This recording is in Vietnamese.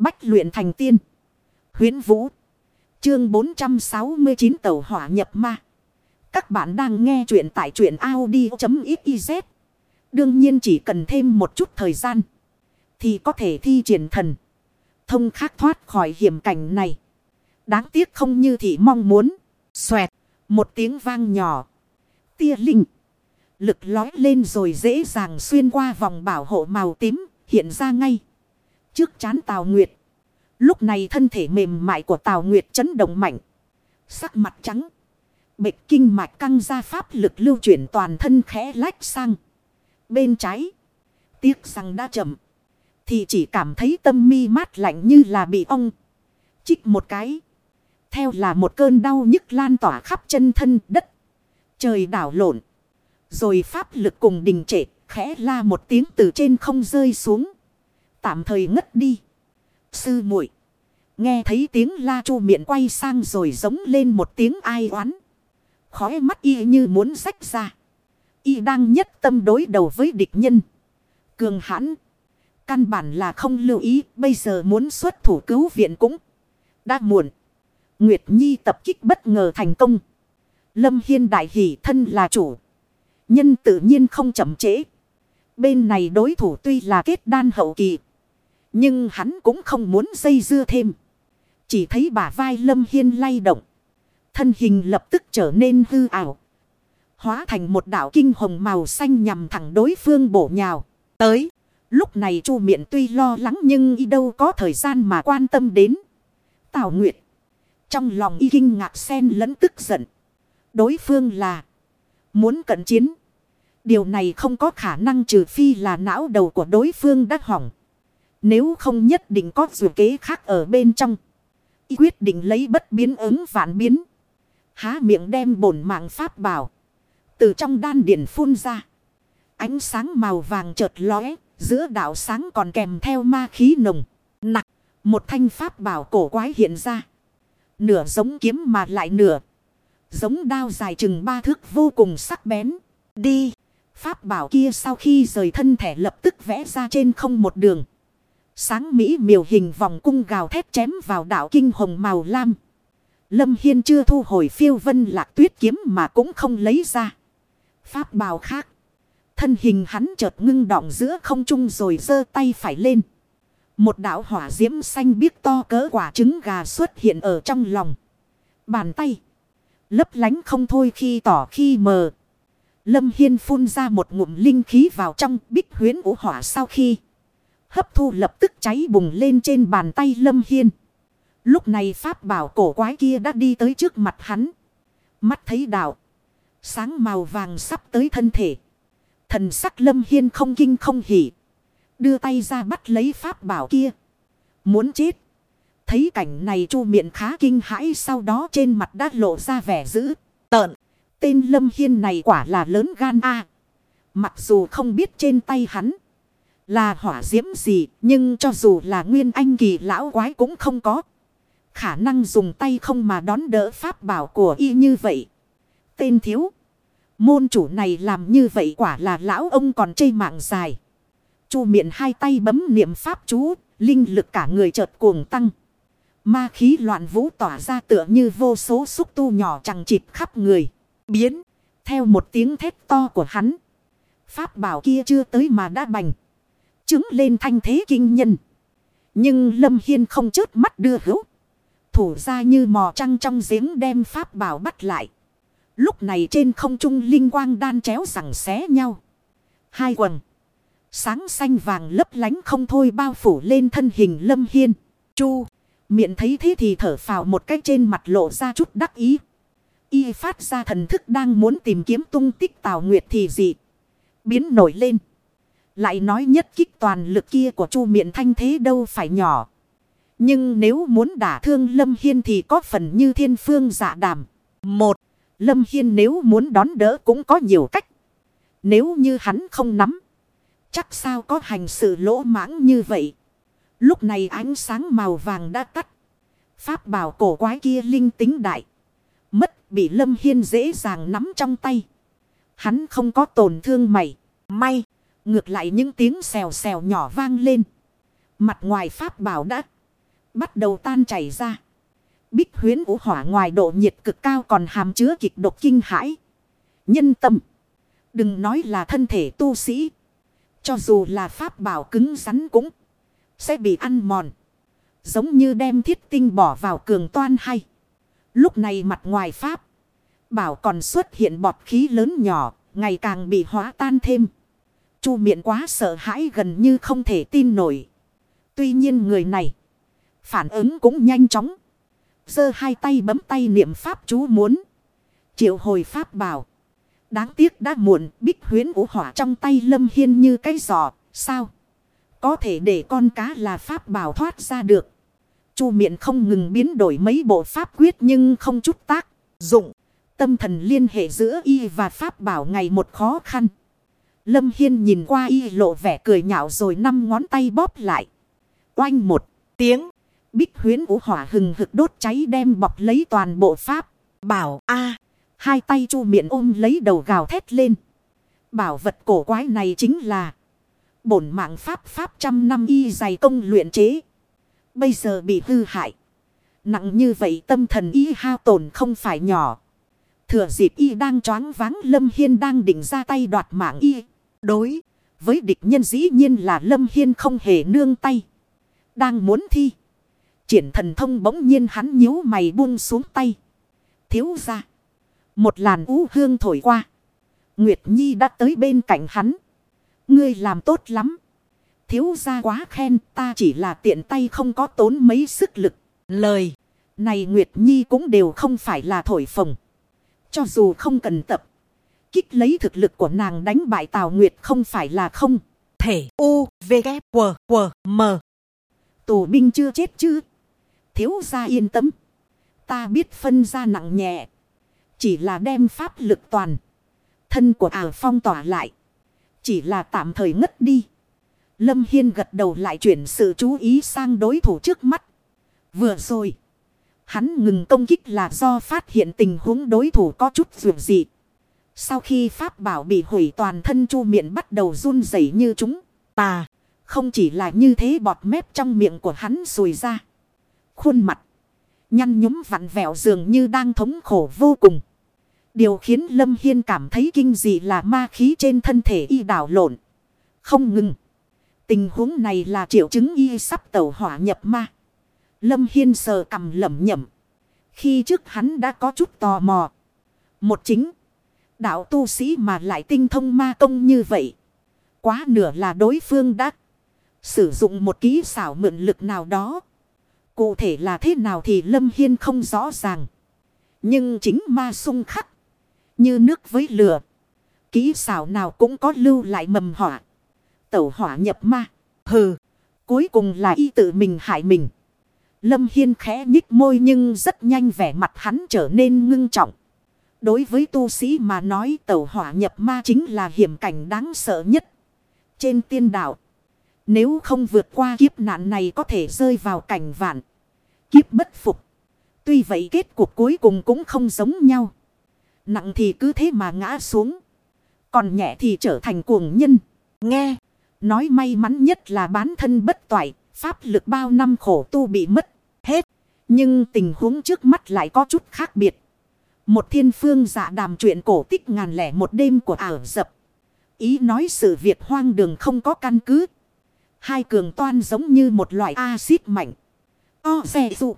Bách luyện thành tiên. Huyến Vũ. Chương 469 tàu hỏa nhập ma. Các bạn đang nghe truyện tại truyện Audi.xyz. Đương nhiên chỉ cần thêm một chút thời gian. Thì có thể thi triển thần. Thông khác thoát khỏi hiểm cảnh này. Đáng tiếc không như thị mong muốn. Xoẹt. Một tiếng vang nhỏ. Tia linh. Lực lói lên rồi dễ dàng xuyên qua vòng bảo hộ màu tím. Hiện ra ngay. Trước chán Tào Nguyệt. Lúc này thân thể mềm mại của Tào Nguyệt chấn động mạnh. Sắc mặt trắng. Bệnh kinh mạch căng ra pháp lực lưu chuyển toàn thân khẽ lách sang. Bên trái. Tiếc rằng đã chậm. Thì chỉ cảm thấy tâm mi mát lạnh như là bị ong. Chích một cái. Theo là một cơn đau nhức lan tỏa khắp chân thân đất. Trời đảo lộn. Rồi pháp lực cùng đình trệ. Khẽ la một tiếng từ trên không rơi xuống. Tạm thời ngất đi. Sư muội, Nghe thấy tiếng la chu miệng quay sang rồi giống lên một tiếng ai oán. Khói mắt y như muốn rách ra. Y đang nhất tâm đối đầu với địch nhân. Cường hãn. Căn bản là không lưu ý. Bây giờ muốn xuất thủ cứu viện cũng đã muộn. Nguyệt Nhi tập kích bất ngờ thành công. Lâm Hiên đại hỷ thân là chủ. Nhân tự nhiên không chậm trễ. Bên này đối thủ tuy là kết đan hậu kỳ. Nhưng hắn cũng không muốn dây dưa thêm. Chỉ thấy bả vai Lâm Hiên lay động. Thân hình lập tức trở nên hư ảo. Hóa thành một đảo kinh hồng màu xanh nhằm thẳng đối phương bổ nhào. Tới. Lúc này chu miệng tuy lo lắng nhưng y đâu có thời gian mà quan tâm đến. Tào Nguyệt. Trong lòng y kinh ngạc xen lẫn tức giận. Đối phương là. Muốn cận chiến. Điều này không có khả năng trừ phi là não đầu của đối phương đã hỏng. Nếu không nhất định có dù kế khác ở bên trong. Y quyết định lấy bất biến ứng vạn biến. Há miệng đem bổn mạng pháp bảo. Từ trong đan điển phun ra. Ánh sáng màu vàng chợt lóe. Giữa đạo sáng còn kèm theo ma khí nồng. Nặng. Một thanh pháp bảo cổ quái hiện ra. Nửa giống kiếm mà lại nửa. Giống đao dài chừng ba thước vô cùng sắc bén. Đi. Pháp bảo kia sau khi rời thân thể lập tức vẽ ra trên không một đường. Sáng Mỹ miều hình vòng cung gào thét chém vào đảo kinh hồng màu lam. Lâm Hiên chưa thu hồi phiêu vân lạc tuyết kiếm mà cũng không lấy ra. Pháp bào khác. Thân hình hắn chợt ngưng đọng giữa không trung rồi giơ tay phải lên. Một đảo hỏa diễm xanh biếc to cỡ quả trứng gà xuất hiện ở trong lòng. Bàn tay. Lấp lánh không thôi khi tỏ khi mờ. Lâm Hiên phun ra một ngụm linh khí vào trong bích huyến ủ hỏa sau khi. Hấp thu lập tức cháy bùng lên trên bàn tay Lâm Hiên. Lúc này pháp bảo cổ quái kia đã đi tới trước mặt hắn. Mắt thấy đạo. Sáng màu vàng sắp tới thân thể. Thần sắc Lâm Hiên không kinh không hỉ. Đưa tay ra bắt lấy pháp bảo kia. Muốn chết. Thấy cảnh này chu miệng khá kinh hãi sau đó trên mặt đã lộ ra vẻ dữ. Tợn. Tên Lâm Hiên này quả là lớn gan a Mặc dù không biết trên tay hắn. Là hỏa diễm gì, nhưng cho dù là nguyên anh kỳ lão quái cũng không có. Khả năng dùng tay không mà đón đỡ pháp bảo của y như vậy. Tên thiếu. Môn chủ này làm như vậy quả là lão ông còn chây mạng dài. Chu miệng hai tay bấm niệm pháp chú, linh lực cả người chợt cuồng tăng. Ma khí loạn vũ tỏa ra tựa như vô số xúc tu nhỏ chẳng chịp khắp người. Biến, theo một tiếng thét to của hắn. Pháp bảo kia chưa tới mà đã bành chứng lên thanh thế kinh nhân. Nhưng Lâm Hiên không chớp mắt đưa hữu. Thủ ra như mò trăng trong giếng đem pháp bảo bắt lại. Lúc này trên không trung linh quang đan chéo rằng xé nhau. Hai quần. Sáng xanh vàng lấp lánh không thôi bao phủ lên thân hình Lâm Hiên. Chu. Miệng thấy thế thì thở phào một cách trên mặt lộ ra chút đắc ý. Y phát ra thần thức đang muốn tìm kiếm tung tích Tào Nguyệt thì gì. Biến nổi lên. Lại nói nhất kích toàn lực kia của chu miệng thanh thế đâu phải nhỏ. Nhưng nếu muốn đả thương Lâm Hiên thì có phần như thiên phương dạ đàm. Một, Lâm Hiên nếu muốn đón đỡ cũng có nhiều cách. Nếu như hắn không nắm. Chắc sao có hành sự lỗ mãng như vậy. Lúc này ánh sáng màu vàng đã tắt. Pháp bảo cổ quái kia linh tính đại. Mất bị Lâm Hiên dễ dàng nắm trong tay. Hắn không có tổn thương mày. May. Ngược lại những tiếng xèo xèo nhỏ vang lên. Mặt ngoài pháp bảo đã Bắt đầu tan chảy ra. Bích huyến vũ hỏa ngoài độ nhiệt cực cao còn hàm chứa kịch độc kinh hãi. Nhân tâm. Đừng nói là thân thể tu sĩ. Cho dù là pháp bảo cứng rắn cũng sẽ bị ăn mòn. Giống như đem thiết tinh bỏ vào cường toan hay. Lúc này mặt ngoài pháp. Bảo còn xuất hiện bọt khí lớn nhỏ. Ngày càng bị hóa tan thêm. Chu miệng quá sợ hãi gần như không thể tin nổi. Tuy nhiên người này. Phản ứng cũng nhanh chóng. giơ hai tay bấm tay niệm pháp chú muốn. Triệu hồi pháp bảo. Đáng tiếc đã muộn, bích huyến vũ hỏa trong tay lâm hiên như cái giò, sao? Có thể để con cá là pháp bảo thoát ra được. Chu miệng không ngừng biến đổi mấy bộ pháp quyết nhưng không chút tác dụng. Tâm thần liên hệ giữa y và pháp bảo ngày một khó khăn. Lâm Hiên nhìn qua y lộ vẻ cười nhạo rồi năm ngón tay bóp lại. Oanh một tiếng. Bích huyến vũ hỏa hừng hực đốt cháy đem bọc lấy toàn bộ pháp. Bảo a, Hai tay chu miệng ôm lấy đầu gào thét lên. Bảo vật cổ quái này chính là. Bổn mạng pháp pháp trăm năm y dày công luyện chế. Bây giờ bị hư hại. Nặng như vậy tâm thần y hao tổn không phải nhỏ. Thừa dịp y đang choáng váng, Lâm Hiên đang định ra tay đoạt mạng y. Đối với địch nhân dĩ nhiên là Lâm Hiên không hề nương tay. Đang muốn thi. Triển thần thông bỗng nhiên hắn nhíu mày buông xuống tay. Thiếu ra. Một làn ú hương thổi qua. Nguyệt Nhi đã tới bên cạnh hắn. Ngươi làm tốt lắm. Thiếu ra quá khen, ta chỉ là tiện tay không có tốn mấy sức lực. Lời này Nguyệt Nhi cũng đều không phải là thổi phồng. Cho dù không cần tập. Kích lấy thực lực của nàng đánh bại Tào Nguyệt không phải là không. Thể U, V, K, W, W, M. Tù binh chưa chết chứ. Thiếu ra yên tâm. Ta biết phân ra nặng nhẹ. Chỉ là đem pháp lực toàn. Thân của ảo phong tỏa lại. Chỉ là tạm thời ngất đi. Lâm Hiên gật đầu lại chuyển sự chú ý sang đối thủ trước mắt. Vừa rồi. Hắn ngừng công kích là do phát hiện tình huống đối thủ có chút vượt dị. Sau khi pháp bảo bị hủy toàn thân chu miệng bắt đầu run rẩy như chúng. Tà. Không chỉ là như thế bọt mép trong miệng của hắn sùi ra. Khuôn mặt. Nhăn nhúm vặn vẹo dường như đang thống khổ vô cùng. Điều khiến Lâm Hiên cảm thấy kinh dị là ma khí trên thân thể y đảo lộn. Không ngừng. Tình huống này là triệu chứng y sắp tẩu hỏa nhập ma. Lâm Hiên sờ cầm lẩm nhẩm. Khi trước hắn đã có chút tò mò. Một chính. Đạo tu sĩ mà lại tinh thông ma công như vậy. Quá nửa là đối phương đã sử dụng một ký xảo mượn lực nào đó. Cụ thể là thế nào thì Lâm Hiên không rõ ràng. Nhưng chính ma sung khắc. Như nước với lửa. ký xảo nào cũng có lưu lại mầm hỏa, Tẩu hỏa nhập ma. Hừ. Cuối cùng là y tự mình hại mình. Lâm Hiên khẽ nhích môi nhưng rất nhanh vẻ mặt hắn trở nên ngưng trọng. Đối với tu sĩ mà nói tẩu hỏa nhập ma chính là hiểm cảnh đáng sợ nhất. Trên tiên đạo. Nếu không vượt qua kiếp nạn này có thể rơi vào cảnh vạn. Kiếp bất phục. Tuy vậy kết cuộc cuối cùng cũng không giống nhau. Nặng thì cứ thế mà ngã xuống. Còn nhẹ thì trở thành cuồng nhân. Nghe. Nói may mắn nhất là bán thân bất toại. Pháp lực bao năm khổ tu bị mất. Hết. Nhưng tình huống trước mắt lại có chút khác biệt. Một thiên phương dạ đàm chuyện cổ tích ngàn lẻ một đêm của ảo dập. Ý nói sự việc hoang đường không có căn cứ. Hai cường toan giống như một loại axit mạnh. O, xe dụng.